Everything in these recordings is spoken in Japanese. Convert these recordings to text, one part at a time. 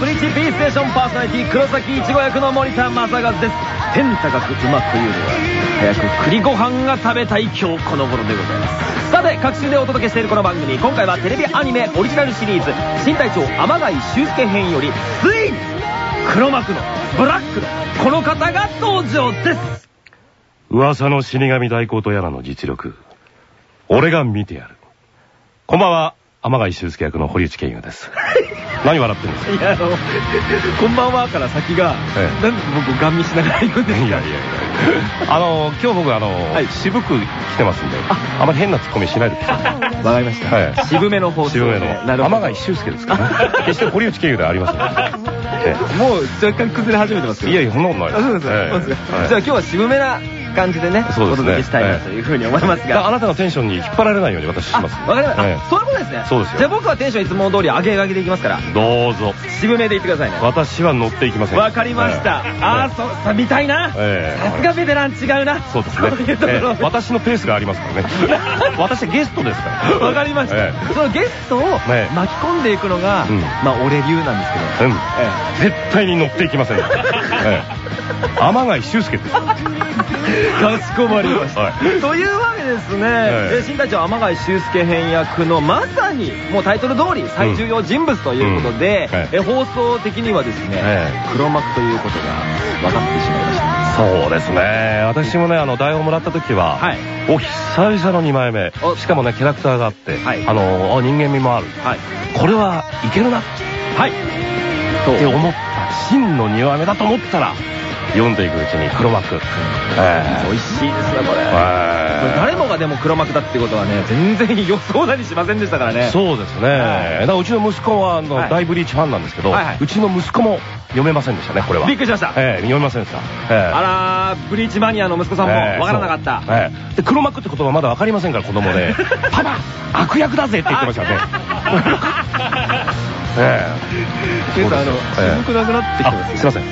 プレックスはブリーチ B ステーションパーソナリティ黒崎いちご役の森田正和です天高く馬というのは早く栗ご飯が食べたい今日この頃でございますさて各週でお届けしているこの番組今回はテレビアニメオリジナルシリーズ新隊長天貝修介編よりついに黒幕のブラックのこの方が登場です噂の死神代行とやらの実力。俺が見てやる。こんばんは、天貝修介役の堀内健也です。何笑ってるんですかいやあのこんばんはから先が、ええ。なんで僕ガン見しながら言うんですか？いやいやいや。あの、今日僕あの、はい。渋く来てますんで、あ。まり変なツッコミしないでください。わかりました、はい。渋めの放送渋めの。天貝修介ですからね。決して堀内健也ではありません。え もう若干崩れ始めてますけど。えいやいや、そんなことないです。そうですじゃあ今日は渋めな感じでねそうですね。お届けしたいなというふうに思いますが、あなたのテンションに引っ張られないように私しあます。わかりました、そういうことですね。そうですよ。じゃあ僕はテンションいつも通り上げ上げでいきますから。どうぞ。渋めでいってくださいね。私は乗っていきません。わかりました、ええ。ああそうさ見たいな、ええ。さすがベテラン違うな。そうですね。こういうところ、ええ。私のペースがありますからね。私はゲストですから。わかりました、えそのゲストをええ。巻き込んでいくのが、うん。まあ俺流なんですけど、えうん。絶対に乗っていきません。ええ。天貝修介です。かしこまりました、はい。というわけですね、ええ。え新隊長天貝修介編役のまさにもうタイトル通り最重要人物ということで、うん。はい。え放送的にはですね、え黒幕ということが分かってしまいました。そうですね。私もね、あの、台本もらった時は、はい。お、久々の2枚目。お。しかもね、キャラクターがあって、はい。あの、あ人間味もある。はい。これはいけるな。っはい。て思った、真の2枚目だと思ったら、読んでいくうちに黒幕。え美味しいですねこれ、えこれ誰もがでも黒幕だってことはね全然予想だにしませんでしたからね。そうですね。はい。だからうちの息子は、あの、はい。大ブリーチファンなんですけど、はいはい。うちの息子も読めませんでしたね、これは。びっくりしました。ええ読めませんでした。ええ。あらーブリーチマニアの息子さんもええ分からなかった、えで黒幕って言葉まだ分かりませんから子供で「パパ悪役だぜ!」って言ってましたね えケンさんあのくなくなってきてますあすいません。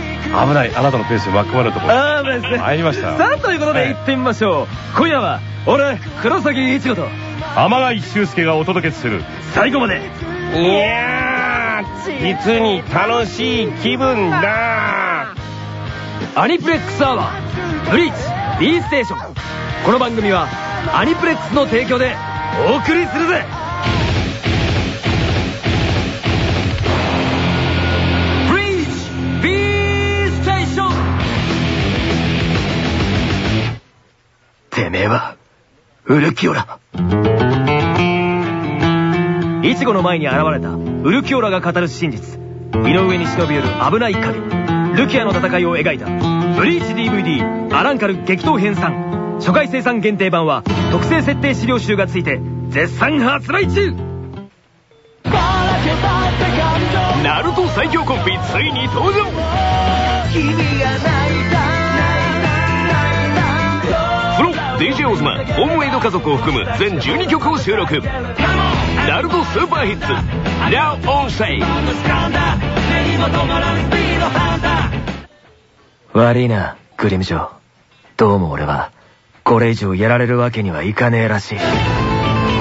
危ないあなたのペースに巻き込まれるところ。あー危ないですね。参りましたさあということでええ。行ってみましょう。今夜は俺黒崎一護と。天貝修介がお届けする。最後まで。いやー実に楽しい気分だ。アニプレックスアワーブリーチ B ステーション。この番組はアニプレックスの提供でお送りするぜてめえはウルキオラ。イチゴの前に現れたウルキオラが語る真実。井上に忍び寄る危ない影。ルキアの戦いを描いたブリーチ DVD アランカル激闘編3初回生産限定版は特製設定資料集がついて絶賛発売中。ナルト最強コンビついに登場。プロ DJ オズマホームエイド家族を含む全12曲を収録。ナルトスーパーヒッツ Now on stage 悪いなグリムジョーどうも俺はこれ以上やられるわけにはいかねえらしい。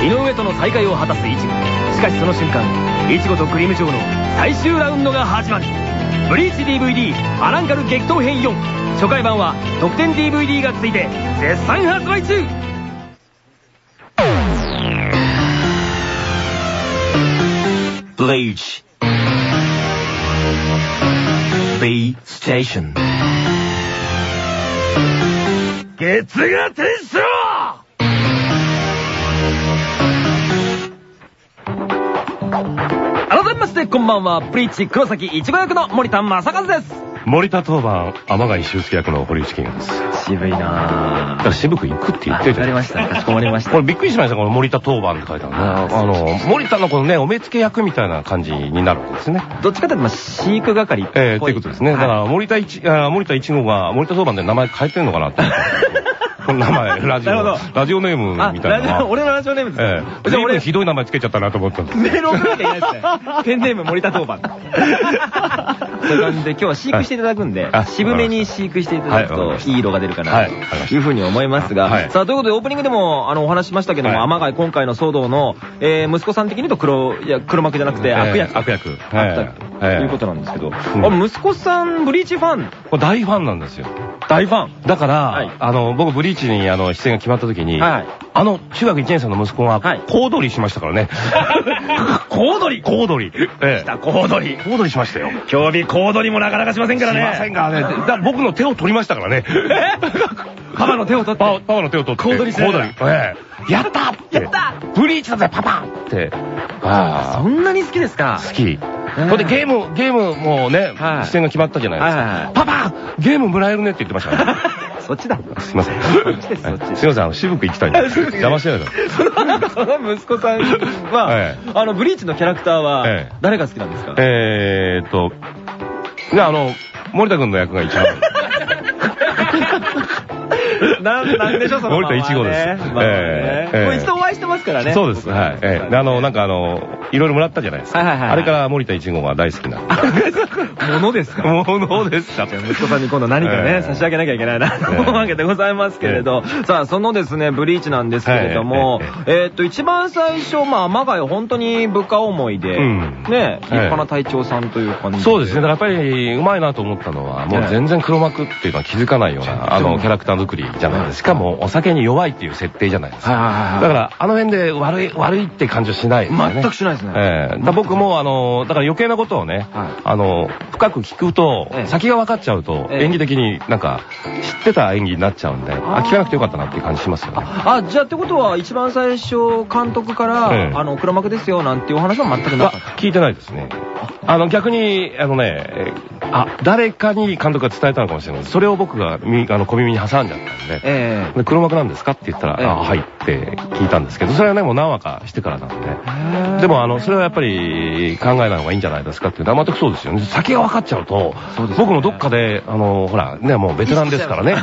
井上との再会を果たすイチゴしかしその瞬間イチゴとグリムジョーの最終ラウンドが始まるブリーチ DVD アランカル激闘編4初回版は特典 DVD がついて絶賛発売中。Bleach. B Station. 月が天使改めましてこんばんは。ブリーチ黒崎いちご役の森田正和です。森田当番天貝修介役の堀内健也です。渋いなだから渋く行くって言ってるじゃかりました。かしこまりましこれびっくりしました、この森田当番って書いてあるね。あの、森田のこのね、お目付け役みたいな感じになるわけですね。どっちかというとまあ飼育係っぽい。えー、っていうことですね。だから、森田一、あー森田一号が森田当番で名前変えてんのかなって。思ったんですけど。この名前、ラジオ。ラジオネームあ、みたいな俺のラジオネームですええ。か。じゃあ俺、ひどい名前つけちゃったなと思ったんです。メール送らなきゃいけないですね。ペンネーム森田当番。そういう感じで今日は飼育していただくんであ、渋めに飼育していただくとはいいい色が出るかはなというふうに思いますが、はいさあということでオープニングでもあのお話ししましたけども、はい天貝今回の騒動の、えー息子さん的に言うと黒、いや黒幕じゃなくて悪役。ええ悪役。あったとええいうことなんですけど、息子さんブリーチファン、大ファンなんですよ。大ファン。だから、はいあの、僕、ブリーチに、あの、出演が決まった時に、はい。あの、中学1年生の息子が、はい小躍りしましたからね。小躍り？小躍り。ええ。小躍り。小躍りしましたよ。競技小躍りもなかなかしませんからね。しませんからね。だ僕の手を取りましたからね。パパの手を取って。パパパの手を取って。小躍り小躍りええ。やった。やったブリーチだぜ、パパって。あそんなに好きですか？あ、好き。ほんで、ゲーム、ゲームもね、はい出演が決まったじゃないですか。パパゲームもらえるねって言ってましたから。そっちだ。すいません。すいません、渋く行きたいんで。邪 魔してないから。その息子さんは、ええあの、ブリーチのキャラクターはええ、誰が好きなんですか、えーっと、ね、あの、森田君の役が一番。なん、なんでしょう、その森田一号です。ええ一度お会いしてますからね。そうです。はい。ええ。であの、なんかあの、いろいろもらったじゃないですか。はいはいはいあれから森田一号が大好きな。ものですか？ものですか？息子さんに今度何かね、ええ。差し上げなきゃいけないなと思うわけでございますけれど、さあ、そのですね、ブリーチなんですけれども、えーっと、一番最初、まあ、天貝本当に部下思いで、うん。ね、立派な隊長さんという感じそうですね。だからやっぱり、うまいなと思ったのは、もう全然黒幕っていうのは気づかないような、あの、キャラクター作りじゃないですか。しかも、お酒に弱いっていう設定じゃないですか。だから、あの辺で悪い、悪いって感じはしないですよね。全くしないですねえ僕も、あの、だから余計なことをね、はいあの、深く聞くと、ええ先が分かっちゃうと、ええ演技的になんか、知ってた演技になっちゃうんで、あ、聞かなくてよかったなっていう感じしますよね。あ、じゃあってことは、一番最初、監督から、ええあの、黒幕ですよ、なんていうお話は全くなあかった。聞いてないですね。あの、逆に、あのね、えーあ、誰かに監督が伝えたのかもしれない。それを僕がみあの小耳に挟んじゃったんで、ええで黒幕なんですか？って言ったら、ええあ、はいって聞いたんですけど、それはね、もう何話かしてからなんで。でも、あの、それはやっぱり考えない方がいいんじゃないですかって全くそうですよね。先が分かっちゃうと、そうね僕もどっかで、あの、ほら、ね、もうベテランですからね。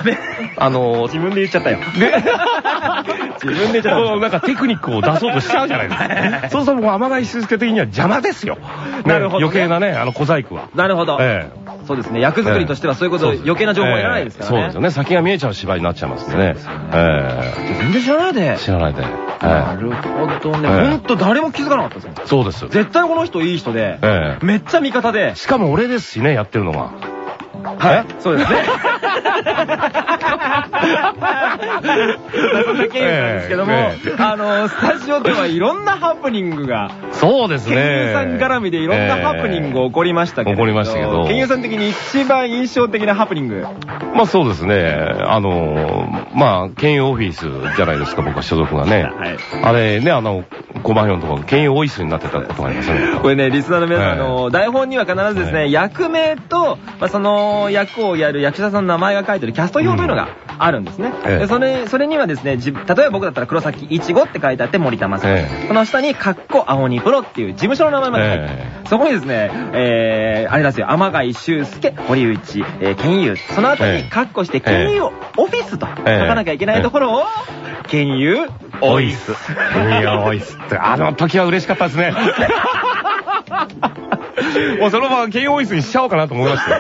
あの、自分で言っちゃったよ。で、自分で言っちゃった なんかテクニックを出そうとしちゃうじゃないですか。そうするともう天貝静介的には邪魔ですよ。ねなるほどね余計なね、あの小細工は。なるほど。えそうですね。役作りとしてはそういうこと、余計な情報はいらないですからね。ええそうですよね。先が見えちゃう芝居になっちゃいますんでね。え全然知らないでえ。知らないで。なえるほどね。ええほんと誰も気づかなかったですそうですよ。絶対この人いい人で、ええめっちゃ味方で。しかも俺ですしね、やってるのが。はい。そうですね。そんな経緯なんですけども、ええあの、スタジオではいろんなハプニングが、そうですね。ケンユさん絡みでいろんなハプニング起こりましたけど、起こりましたけどケンユさん的に一番印象的なハプニング。まあそうですね。あの、まあ、県有オフィスじゃないですか、僕は所属がね。はいあれね、あの、5番4のとこ、県有オフィスになってたことがありますよね。これね、リスナーの皆さん、ええあの、台本には必ずですね、ええ役名と、まあ、その役をやる役者さんの名前が書いてるキャスト表というのがあるんですね。ええでそれ、それにはですね、じ例えば僕だったら黒崎いちごって書いてあって森田正え樹。その下に、かっこ青鬼プロっていう事務所の名前まで書いてある。えそこにですね、えー、あれですよ、天貝修介、堀内、えー、健優。その後に、ええカッコして、健優オフィスと書ええかなきゃいけないところを、健優オフィス。県有オフィスって、あの時は嬉しかったですね。もうそのままオフィスにしちゃおうかなと思いました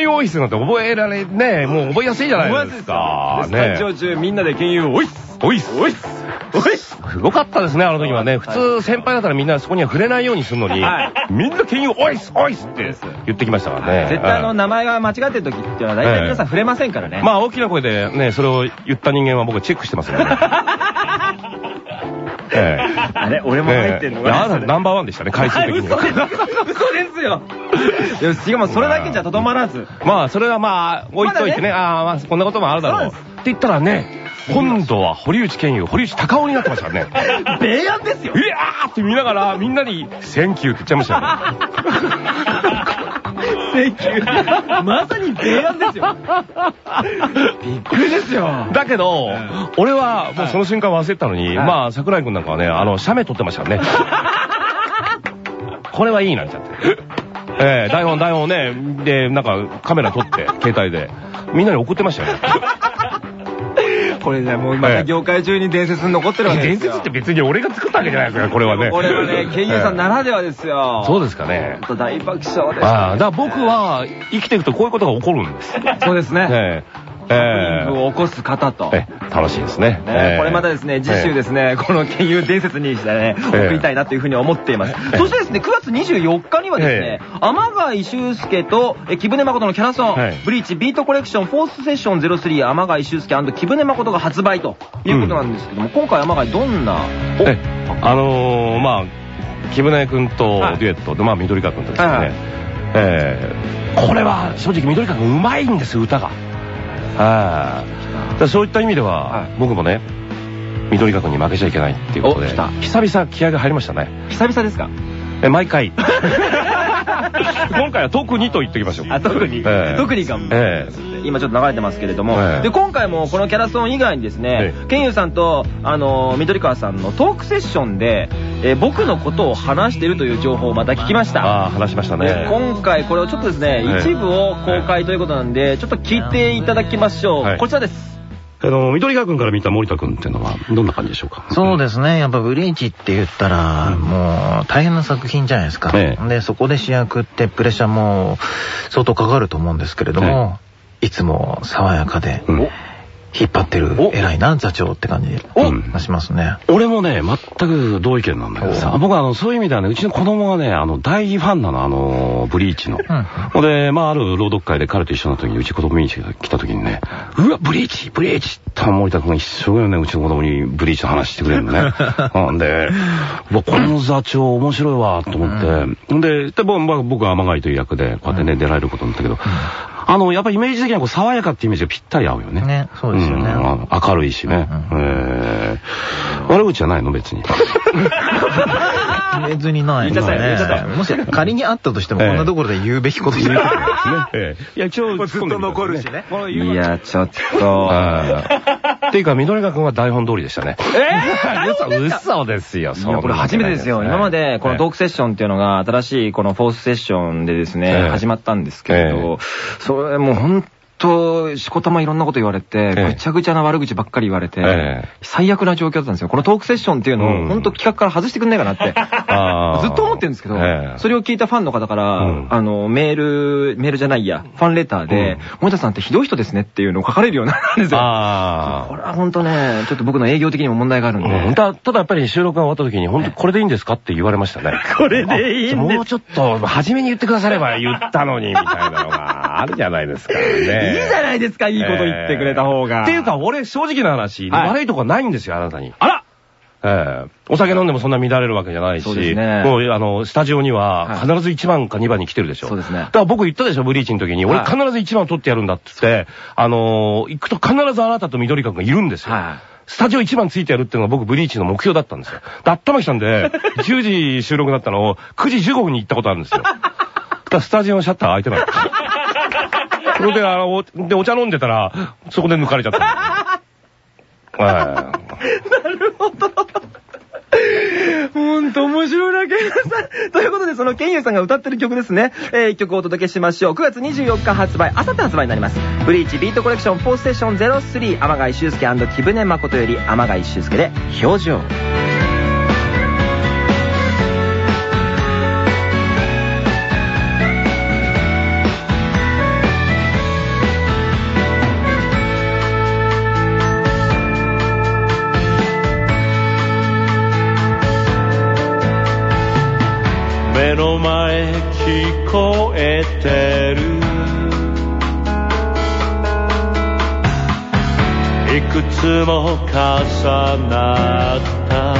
よ。オフィスなんて覚えられ、ね、もう覚えやすいじゃないですか。でスタジオ中みんなで健優オフィス。オフィスオフィスオフィスすごかったですね、あの時はね。普通、先輩だったらみんなそこには触れないようにするのに、はいみんな県有オフィスオフィスって言ってきましたからね。絶対あのはい名前が間違ってる時っていうのは大体皆さん触れませんからね。まあ大きな声でね、それを言った人間は僕チェックしてますよね。ええあれ俺も入ってんのええいやあなたナンバーワンでしたね、回数的に嘘ですは。嘘ですよしかもそれだけじゃとどまらず。まあ、それはまあ、置いといてね、まああ、まあ、こんなこともあるだろう。って言ったらね、今度は堀内健優、堀内隆夫になってましたね。米安ですよいやーって見ながら、みんなに、センキューって言っちゃいました。センキュー。まさに米安ですよ。びっくりですよ。だけどええ、俺はもうその瞬間忘れてたのに、はいまあ、桜井くんなんかはね、あの、写メ撮ってましたね。これはいいなんちゃって。ええ台本、台本をね、で、なんかカメラ撮って、携帯で。みんなに送ってましたよね。これね、もうまた業界中に伝説に残ってるわけですよ。伝説って別に俺が作ったわけじゃないですか、これはね。これはね、ケイユさんならではですよ。そうですかね。大爆笑です。ああ、だから僕は生きていくとこういうことが起こるんです。そうですね。ええ。えを起こす方と。え楽しいですね。ねこれまたですね、次週ですね、この県友伝説にしてね、送りたいなというふうに思っています。そしてですね、9月24日にはですね、天貝修介と木舟誠のキャラソン、ブリーチビートコレクションフォースセッション03天貝修介木舟誠が発売ということなんですけども、今回天貝どんなえ、あのまあ、木舟君とデュエットで、まあ、緑川君とですね、え。これは正直緑川君うまいんです、歌が。はい。そういった意味では、僕もね、緑川君に負けちゃいけないっていうことで、久々気合が入りましたね。久々ですか？え、毎回。今回は特にと言っておきましょう。あ、特に？特にかも。今ちょっと流れてますけれども。で、今回もこのキャラソン以外にですね、ケンユさんと、あの、緑川さんのトークセッションで、え僕のことを話しているという情報をまた聞きました。ああ、話しましたね。今回これをちょっとですね、一部を公開ということなんで、ちょっと聞いていただきましょう。こちらです。あの、緑川君から見た森田君っていうのは、どんな感じでしょうか？そうですね。やっぱブリーチって言ったら、もう大変な作品じゃないですか。で、そこで主役ってプレッシャーも相当かかると思うんですけれども、いつも爽やかで、引っ張ってる偉いな座長って感じがしますね。俺もね、全く同意見なんだけどさ、僕はあのそういう意味ではね、うちの子供がね、あの大ファンなの、あの、ブリーチの。ほ、ん。で、まあある朗読会で彼と一緒の時に、うち子供見に来た時にね、うわ、ブリーチブリーチって森田君が一生懸命ね、うちの子供にブリーチの話してくれるのね。ん。で、うわ、この座長面白いわ、と思って。ん。で、で僕は天貝という役で、こうやってね、出られることになったけど、あの、やっぱイメージ的にはこう爽やかってイメージがぴったり合うよね。ね、そうですよね。明るいしね。え悪口じゃないの？別に。別にない。もし仮にあったとしても、こんなところで言うべきこと言うことですね。いや、今日ずっと残るしね。いや、ちょっと。っていうか、緑川君は台本通りでしたね。え嘘、嘘ですよ。いや、これ初めてですよ。今まで、このトークセッションっていうのが、新しいこのフォースセッションでですね、始まったんですけれど、それもう本と、しこたまいろんなこと言われて、ぐちゃぐちゃな悪口ばっかり言われて、最悪な状況だったんですよ。このトークセッションっていうのを、本当企画から外してくんないかなって、ずっと思ってるんですけど、それを聞いたファンの方から、あの、メール、メールじゃないや、ファンレターで、森田さんってひどい人ですねっていうのを書かれるようになったんですよ。これは本当ね、ちょっと僕の営業的にも問題があるんで。ただやっぱり収録が終わった時に、本当これでいいんですかって言われましたね。これでいいんです。もうちょっと、初めに言ってくだされば言ったのに、みたいなのがあるじゃないですかね。いいじゃないですか、いいこと言ってくれた方が。っていうか、俺、正直な話、悪いとこないんですよ、あなたに。あらええお酒飲んでもそんな乱れるわけじゃないし、もう、あの、スタジオには必ず1番か2番に来てるでしょ。そうですね。だから僕言ったでしょ、ブリーチの時に。俺必ず1番取ってやるんだって言って、あの、行くと必ずあなたと緑川がいるんですよ。スタジオ1番ついてやるっていうのが僕ブリーチの目標だったんですよ。だったまきたんで、10時収録だったのを9時15分に行ったことあるんですよ。だスタジオのシャッター開いてない。それで、あの、で、お茶飲んでたら、そこで抜かれちゃった。はいなるほど。ほんと面白いな、ケンユさん。ということで、そのケンユさんが歌ってる曲ですね。えー、一曲お届けしましょう。9月24日発売、あさって発売になります。ブリーチビートコレクション4ステーション03、天貝修介木舟誠より天貝修介で、表情。目の前聞こえてる。いくつも重なった。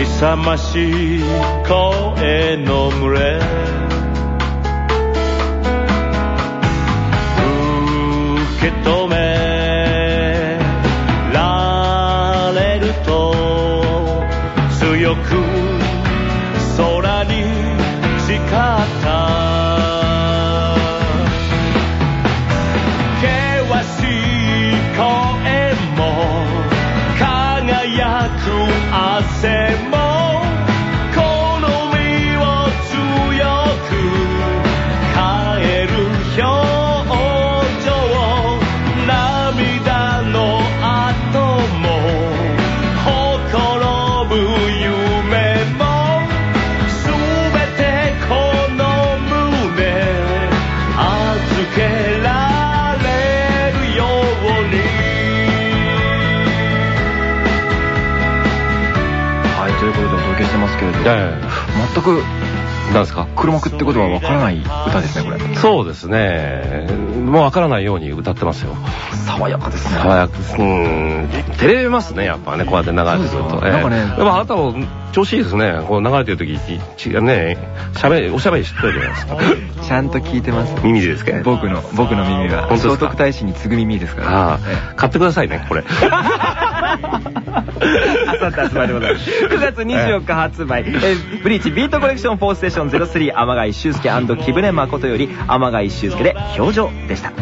勇ましい声の群れ。受け止く空に誓った。険しい声も輝く汗も。全くなんですか黒幕ってことはわからない歌ですね、これ。そうですね。もうわからないように歌ってますよ。爽やかですね。爽やかです。うん。照れますね、やっぱね、こうやって流れてくると。なんかね。でもあなたも調子いいですね。こう流れてる時違うね、しゃべ、おしゃべりしてるじゃないですか。ちゃんと聞いてます。耳でですか？僕の、僕の耳は。聖徳太子に次ぐ耳ですから。ああ。買ってくださいね、これ。あさって発売でございます。9月24日発売。えブリーチビートコレクション4ステーション03天貝修介木舟誠より天貝修介で表情でした。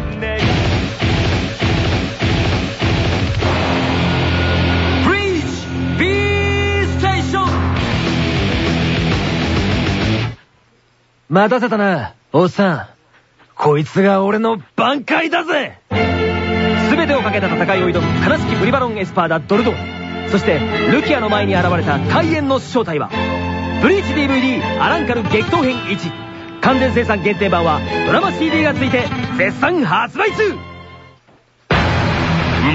待たせたな、おっさん。こいつが俺の挽回だぜかけた戦いを挑む悲しきブリバロンエスパーダドルドン。そしてルキアの前に現れた開演の正体はブリーチ DVD アランカル激闘編1完全生産限定版はドラマ CD がついて絶賛発売中。運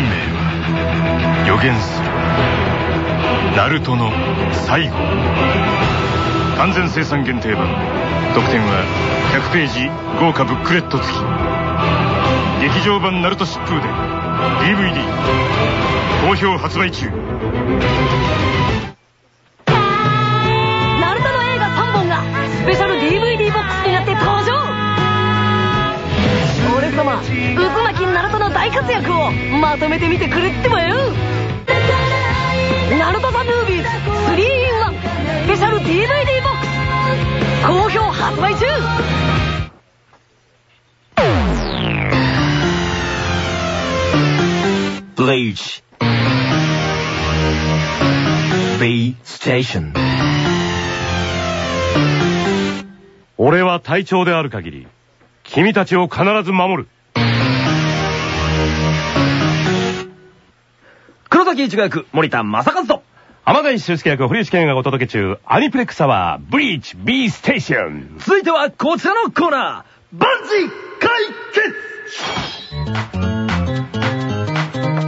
命は予言する。ナルトの最後。完全生産限定版。特典は100ページ豪華ブックレット付き。劇場版ナルト疾風で。DVD 好評発売中。ナルトの映画3本がスペシャル DVD ボックスになって登場。俺様。渦巻きナルトの大活躍をまとめてみてくれってばよ。ナルトザムービーズ 3-in-1 スペシャル DVD ボックス好評発売中 Bleach B Station. 俺は隊長である限り君たちを必ず守る。黒崎一護役森田正和と。浜田修介役堀内健がお届け中アニプレックスアワーブリーチ B ステーション。続いてはこちらのコーナー。バンジー解決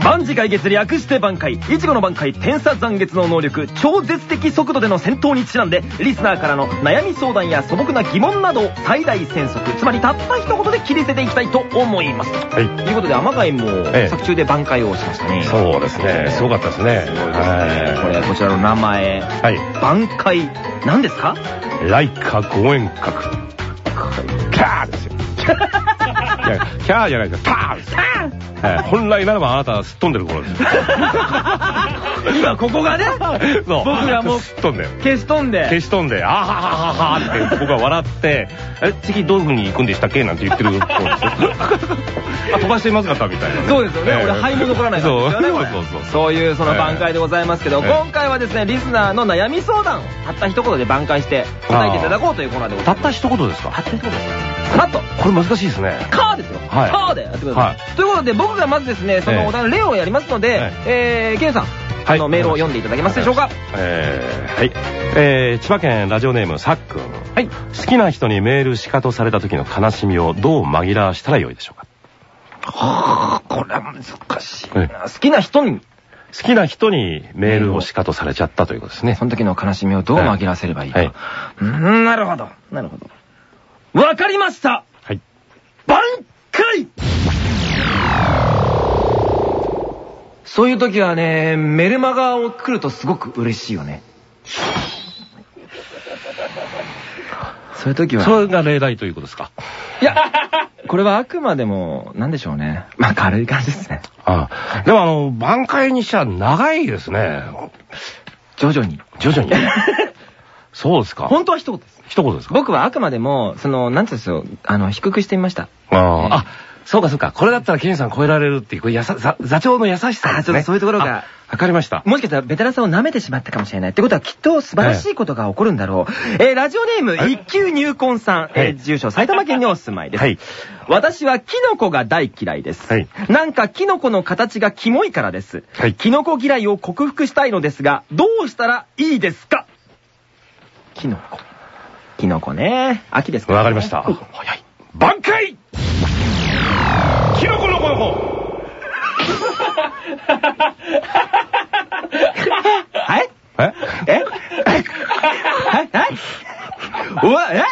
万事解決略して挽回。いちごの挽回天差残月の能力。超絶的速度での戦闘にちなんでリスナーからの悩み相談や素朴な疑問などを最大戦速つまりたった一言で切り捨てていきたいと思います。はい。ということで天海も作中で挽回をしましたね、そうですね。すごかったですね。すごいですね。これこちらの名前。はい。挽回何ですか？ライカ五円角キャーですよ キャーじゃないですよ。パーです本来ならばあなたはすっ飛んでる頃です。今ここがね 僕がもうすっ飛んで消し飛んで。消し飛んであははははって僕は笑ってえ次どういう風に行くんでしたっけ？なんて言ってる頃ですあ飛ばしていますかみたいなそうですよね。俺灰も残らないからですよね。そう。そうそうそういうその挽回でございますけど今回はですねリスナーの悩み相談たった一言で挽回して答えていただこうというコーナーでございます。たった一言ですか？たった一言です。カットこれ難しいですね。カーですよ。カーでやってください。ということで僕がまずですねそのお題の例をやりますのでえケンさんあのメールを読んでいただけますでしょうか？えー、はい。えー、千葉県ラジオネームさっくん。はい。好きな人にメールしかとされた時の悲しみをどう紛らわしたらよいでしょうか？はあこれは難しいな。好きな人に。好きな人にメールをしかとされちゃったということですね。その時の悲しみをどう紛らわせればいいか。はい。うん、なるほど。なるほど。わかりました。はい。挽回そういう時はね、メルマガを来るとすごく嬉しいよね。そういう時は。それが例題ということですか？いや、これはあくまでも、なんでしょうね。まあ軽い感じですね。ああ。でもあの、挽回にしちゃ長いですね。徐々に。徐々に。そうですか。本当は一言です。一言ですか？僕はあくまでも、その、なんていうんですよ、あの、低くしてみました。ああ。そうかそうか。これだったらケンさん超えられるっていう、これやさ、座長の優しさですね。ちょっとそういうところが。わかりました。もしかしたらベテランさんを舐めてしまったかもしれない。ってことはきっと素晴らしいことが起こるんだろう。えー、ラジオネーム一級入魂さん、えー、住所埼玉県にお住まいです。はい。私はキノコが大嫌いです。はい。なんかキノコの形がキモいからです。はい。キノコ嫌いを克服したいのですが、どうしたらいいですか？キノコ。キノコね。秋ですか、ね、わかりました。早い。挽回。キノコの方。法はいえ？え？うわ、え？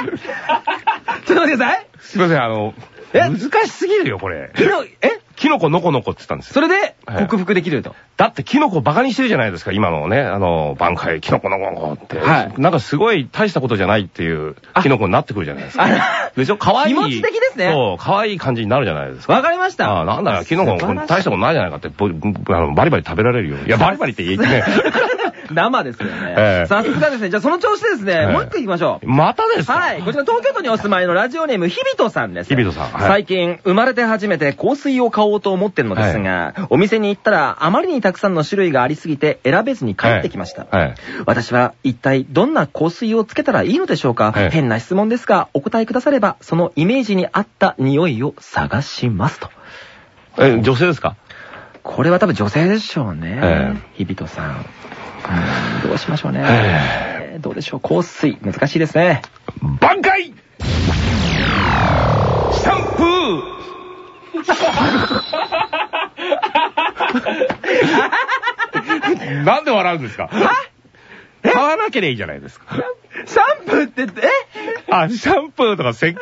ちょっと待ってください。すいません、あの、難しすぎるよ、これ。え？キノコノコノコって言ったんですよ。それで、克服できると。だってキノコバカにしてるじゃないですか、今のね、あの、挽回、キノコノコノコって。はい。なんかすごい大したことじゃないっていうキノコになってくるじゃないですか。でしょ？可愛い。気持ち的ですね。そう、可愛い感じになるじゃないですか。わかりました。ああ、なんだよ、キノコ大したことないじゃないかって、バリバリ食べられるよ。いや、バリバリって言ってね。生ですよね。さすがですね。じゃあその調子でですね、もう一個行きましょう。またですはい。こちら東京都にお住まいのラジオネーム、日々とさんです。日々とさん。最近、生まれて初めて香水を買おうと思ってるのですが、お店に行ったらあまりにたくさんの種類がありすぎて選べずに帰ってきました。私は一体どんな香水をつけたらいいのでしょうか？変な質問ですが、お答えくだされば、そのイメージに合った匂いを探しますと。え、女性ですか？これは多分女性でしょうね。日々とさん。どうしましょうね。どうでしょう。香水。難しいですね。挽回シャンプー なんで笑うんですか？買わなければいいじゃないですか。シャンプーって、え？あ、シャンプーとか石鹸？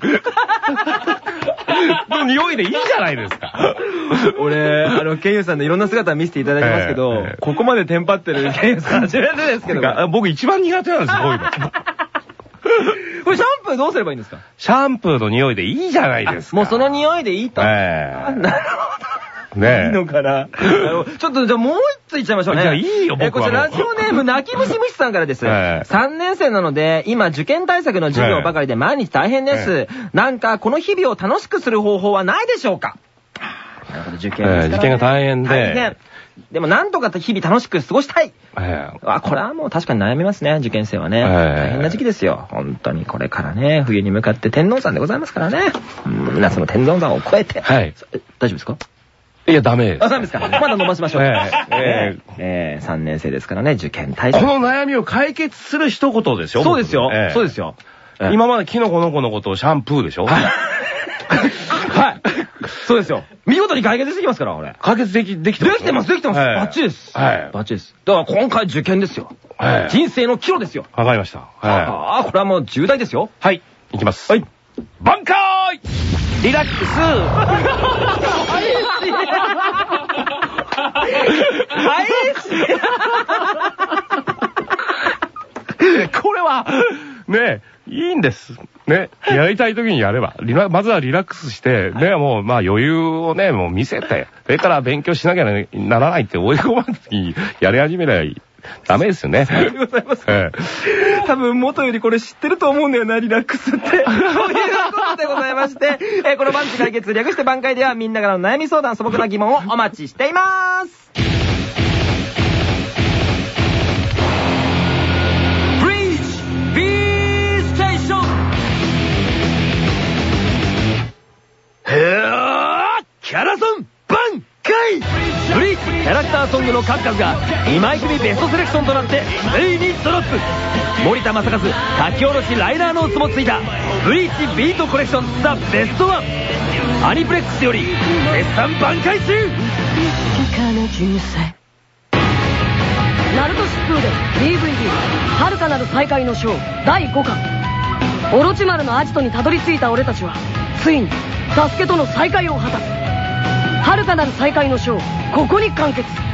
の匂いでいいじゃないですか。俺、あの、ケンユさんのいろんな姿見せていただきますけど、ここまでテンパってるケンユさん初めてですけど。僕一番苦手なんですよ、こういうの。これシャンプーどうすればいいんですか？シャンプーの匂いでいいじゃないですか。もうその匂いでいいと。ええ。なるほど。ねいいのかな？ちょっとじゃあもう一ついっちゃいましょうね。じゃあいいよ、僕は。こちらラジオネーム、泣き虫虫さんからです。3年生なので、今受験対策の授業ばかりで毎日大変です。なんか、この日々を楽しくする方法はないでしょうか？なるほど、受験受験が大変で。でもなんとか日々楽しく過ごしたい。あ、これはもう確かに悩みますね、受験生はね。大変な時期ですよ。本当にこれからね、冬に向かって天王山でございますからね。夏の天王山を越えて。はい。大丈夫ですか？いや、ダメです。あ、ダメですか。まだ伸ばしましょう。ええええ3年生ですからね、受験対策。この悩みを解決する一言ですよ。そうですよ。そうですよ。今までキノコのコのことをシャンプーでしょはい。はい。そうですよ。見事に解決できますから、俺。解決でき、できてます。できてます、できてます。バッチリです。はい。バッチリです。だから今回受験ですよ。はい。人生の岐路ですよ。わかりました。はい。ああ、これはもう重大ですよ。はい。いきます。はい。挽回リラックス これは、ね、いいんです。ね、やりたい時にやれば。まずはリラックスして、ね、もう、まあ余裕をね、もう見せて、それから勉強しなきゃならないって追い込まずにやり始めりゃいいダメですよね。ありがとうございます。ええ、多分元よりこれ知ってると思うんだよな、リラックスって。そういうことでございまして、えー、この番地解決略して挽回ではみんなからの悩み相談、素朴な疑問をお待ちしています。の数々が2枚組ベストセレクションとなってついにドロップ森田正和書き下ろしライナーノーツもついたブリーチビートコレクションザ・ベストワンアニプレックスより絶賛挽回中ナルト疾風で DVD「遥かなる再会の章」第5巻。オロチマルのアジトにたどり着いた俺たちはついにサスケとの再会を果たす。遥かなる再会の章ここに完結。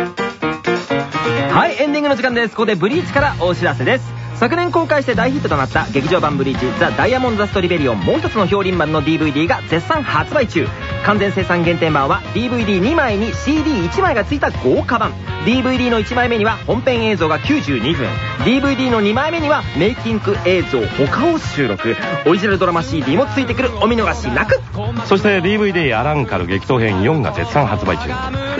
はい、エンディングの時間です。ここでブリーチからお知らせです。昨年公開して大ヒットとなった劇場版ブリーチザ・ダイヤモンド・ザ・ストリベリオンもう一つの評林版の DVD が絶賛発売中完全生産限定版は DVD2 枚に CD1 枚が付いた豪華版。DVD の1枚目には本編映像が92分。DVD の2枚目にはメイキング映像他を収録。オリジナルドラマ CD も付いてくる。お見逃しなく。そして DVD アランカル激闘編4が絶賛発売中。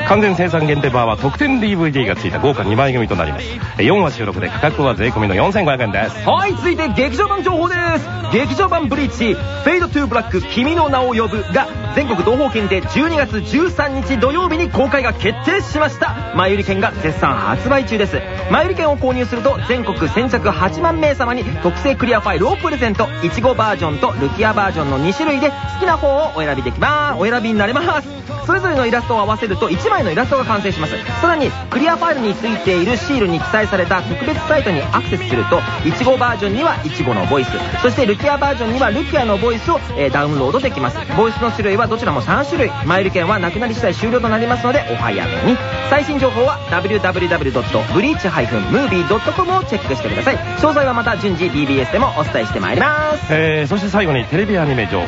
完全生産限定版は特典 DVD が付いた豪華2枚組となります。4話収録で価格は税込みの4500円です。はい続いて劇場版情報です。劇場版ブリーチ「 Fade to Black 君の名を呼ぶ」が全国東宝系で12月13日土曜日に公開が決定しました。前売り券が絶賛発売中です。前売り券を購入すると全国先着8万名様に特製クリアファイルをプレゼント。一護バージョンとルキアバージョンの2種類で好きな方をお選びできますお選びになれます。それぞれのイラストを合わせると1枚のイラストが完成します。さらにクリアファイルについているシールに記載された特別サイトにアクセスするといちごバージョンにはいちごのボイス。そしてルキアバージョンにはルキアのボイスを、え、ダウンロードできます。ボイスの種類はどちらも3種類。前売り券はなくなり次第終了となりますのでお早めに。最新情報は www.breach-movie.com をチェックしてください。詳細はまた順次 BBS でもお伝えしてまいります。えー、そして最後にテレビアニメ情報。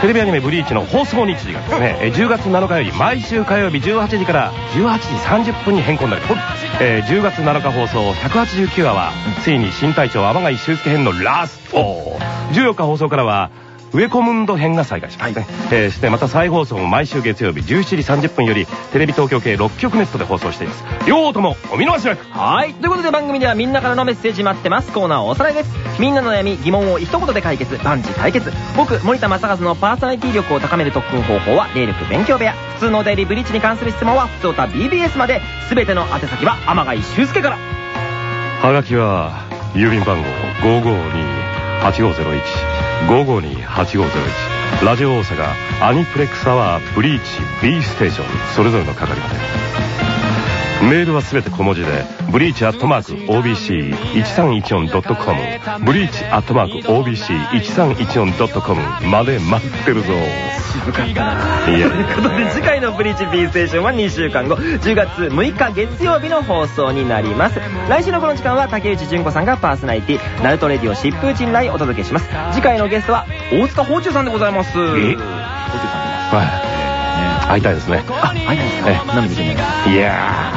テレビアニメ「ブリーチ」の放送日時がですね、10月7日より毎週火曜日18時から18時30分に変更になります、えー、10月7日放送189話はついに新隊長天貝修介編のラスト。14日放送からはウェコムンド編が再開しますね、はい、えー、してまた再放送も毎週月曜日17時30分よりテレビ東京系6局ネットで放送しています。両方ともお見逃しなく。はい。ということで番組ではみんなからのメッセージ待ってます。コーナーおさらいです。みんなの悩み疑問を一言で解決。万事解決。僕森田正和のパーソナリティ力を高める特訓方法は霊力勉強部屋。普通のお便りブリッジに関する質問は普通た BBS まで。全ての宛先は天貝修介から。はがきは郵便番号552-8501午後に8501ラジオ大阪アニプレックスアワーブリーチ B ステーションそれぞれの係まで。メールはすべて小文字でブリーチアットマーク OBC1314.com ブリーチアットマーク OBC1314.com まで待ってるぞ。渋かったなということで次回の「ブリーチ B ステーション」は2週間後10月6日月曜日の放送になります。来週のこの時間は竹内純子さんがパーソナリティナルトレディオ疾風陣来お届けします。次回のゲストは大塚芳忠さんでございます。芳忠さんはい会いたいですね。あ、会いたいですか？涙出てないいや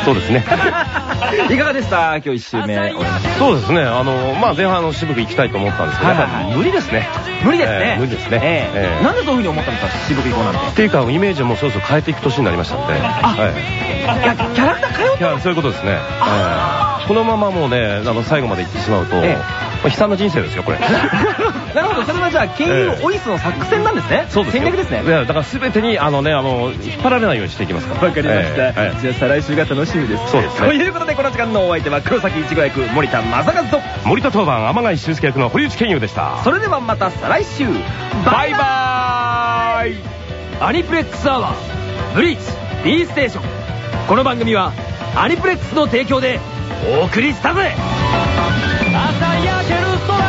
ー、そうですね。いかがでした？今日一週目。そうですね。あの、まあ前半の渋く行きたいと思ったんですけど、やっぱ無理ですね。無理ですね。無理ですね。なんでそういうふうに思ったんですか？渋く行こうなんて。っていうか、イメージもそろそろ変えていく年になりましたので。あ、はい。キャラクター変えようそういうことですね。このままもうね、あの、最後まで行ってしまうと、悲惨な人生ですよ、これ。なるほど、それはじゃあ、経由オイスの作戦なんですね。そうです。戦略ですね。だから全てに、あのね、あの、引っ張られないようにしていきますから。わかりました。じゃあ、再来週が楽しみです。そうですということで、この時間のお相手は、黒崎一護役、森田正和と、森田当番、天貝修介役の堀内健優でした。それではまた再来週、バイバーイアニプレックスアワー、ブリーチ、B ステーション。この番組は、アニプレックスの提供で、お送りしたぜ朝焼ける空